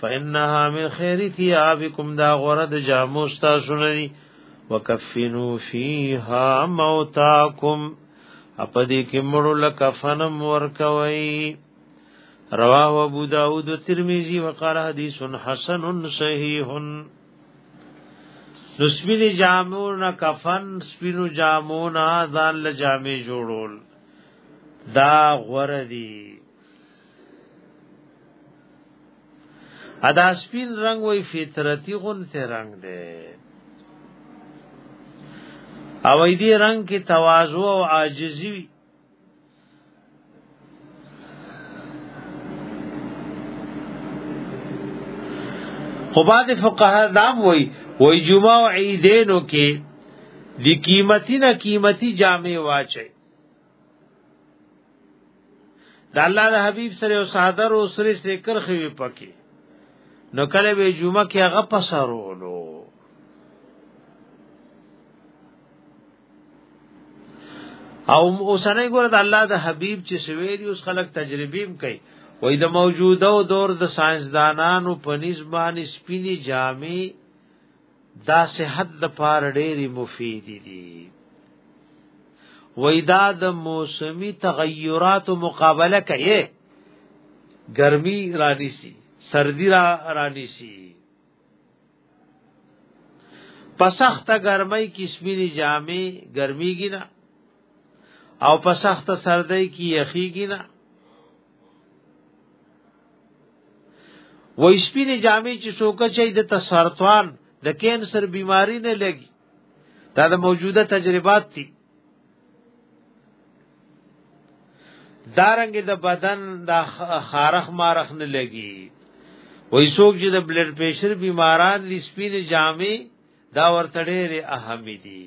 فانها من خير ثيابكم دا غره د جامو تاسو نه دي وکفنوا فيها موتاكم اپدې کې مړو لکفنم ورکوي رواه ابو داود و ترمذی وقال حدیث حسن صحیح نو سپین جامون کفن سپینو جامون ځان له جامې جوړول دا غوردی ادا سپین رنگ وای فطرتی غنته رنگ دی او دې رنگ کې تواضع او عاجزی وی خو بعد فقها دام وای وای جمعه او عیدینو کې د قیمتي نه قیمتي جامې واچي د الله د حبيب سره او صادر او سره سره کرخي وي پکې نو کله به جمعه کې هغه پسرولو او اوسنۍ ګوره د الله د حبيب چې سویری اوس خلک تجربیم کوي وای د موجوده دور د ساينسدانانو په نسبانه سپینی جامې دا صحت د پار ډېری مفید دي وېدا د موسمی تغیرات مقابله کوي ګرمي رانیسی سردی را رانیسی پسخت ګرمۍ کې سپینې جامې ګرميږي نه او په سخت سردی کې یخیږي نه وای سپینې جامې چې څوک چي د تسرطان د کینسر بیماری نه لګي دا د موجوده تجربات دي دارنګ د بدن د خارخ مارخ نه لګي وای څوک چې د بلډ پريشر بیماران دي سپینې جامې دا ورته ډېره اهمې دي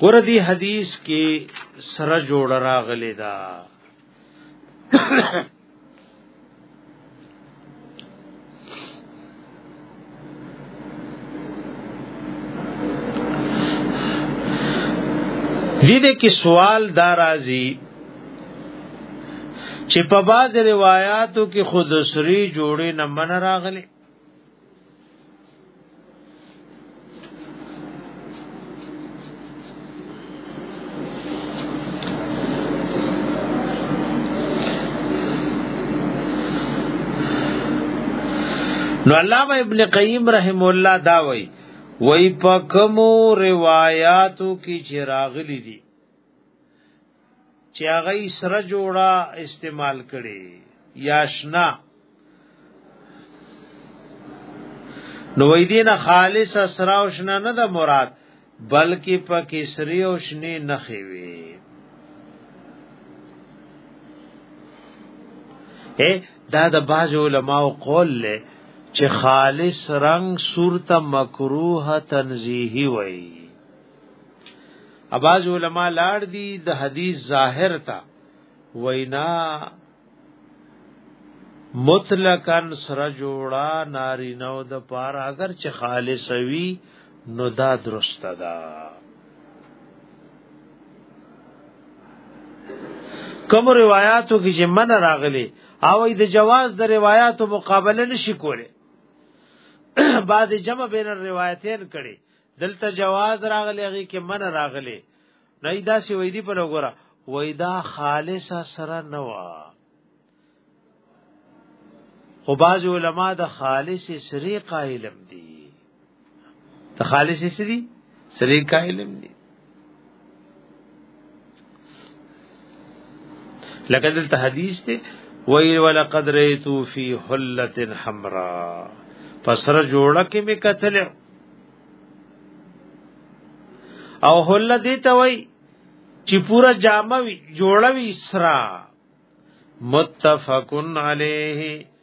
ګور دی حدیث کې سره جوړ راغلی دا دیده کې سوال دا راځي چې په باز روایتو کې خود سری جوړې نه من راغلي نو علامه ابن قیم رحم الله دا وای وای پکمو روایاتو کې چراغلی دي چې هغه سره جوړه استعمال کړي یاشنا نو وې دین خالص اسرا او شنا نه د مراد بلکې په کسری او شنی نه خوي اے دا د باج علماء قول له چې خالص رنگ صورت مکروه تنزیهی وای اباز علماء لاړ دي د حدیث ظاهر تا وینا مطلقاً سره جوړا ناری نو د پار اگر چې خالص وي نو دا درست ده کوم روایتو کې چې من راغلي او د جواز د روایتو مقابله نشي کوله بعد جمع بین الروایتین کړي دلته جواز راغلی هغه کې من راغلی نه دا سی وې دی په لګورا وې دا خالص سره نه وا خو باز علما د خالص سری قائلم دي د خالص سری سری قائلم دي لکه دلته حدیث ته وی ولقد ریتو فی حلت حمرا پسر جوړه کې می قتل او حل دې ته وی چې پورا جامه وی جوړه وی سرا متفقن علیه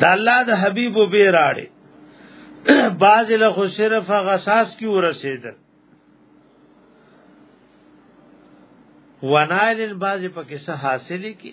د الله د حبيب به راړي باز له خو صرف غساس کی ورسیدل ونایل باز په کیسه حاصلې کی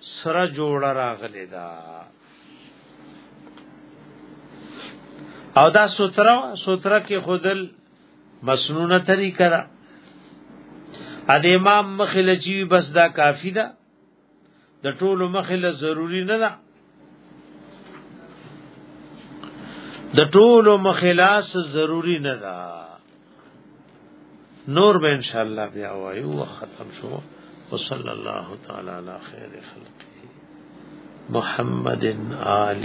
سره جوړ راغلی دا او دا سوتره سوتره کې خودل مسنونه طریقه ده ا د امام مخله چی بس دا کافی ده د ټولو مخله ضروری نه ده د ټولو مخلاص ضروری نه ده نور به ان شاء الله بیا وایو ختم شو وصلی الله تعالی علی خیر خلقه محمد آل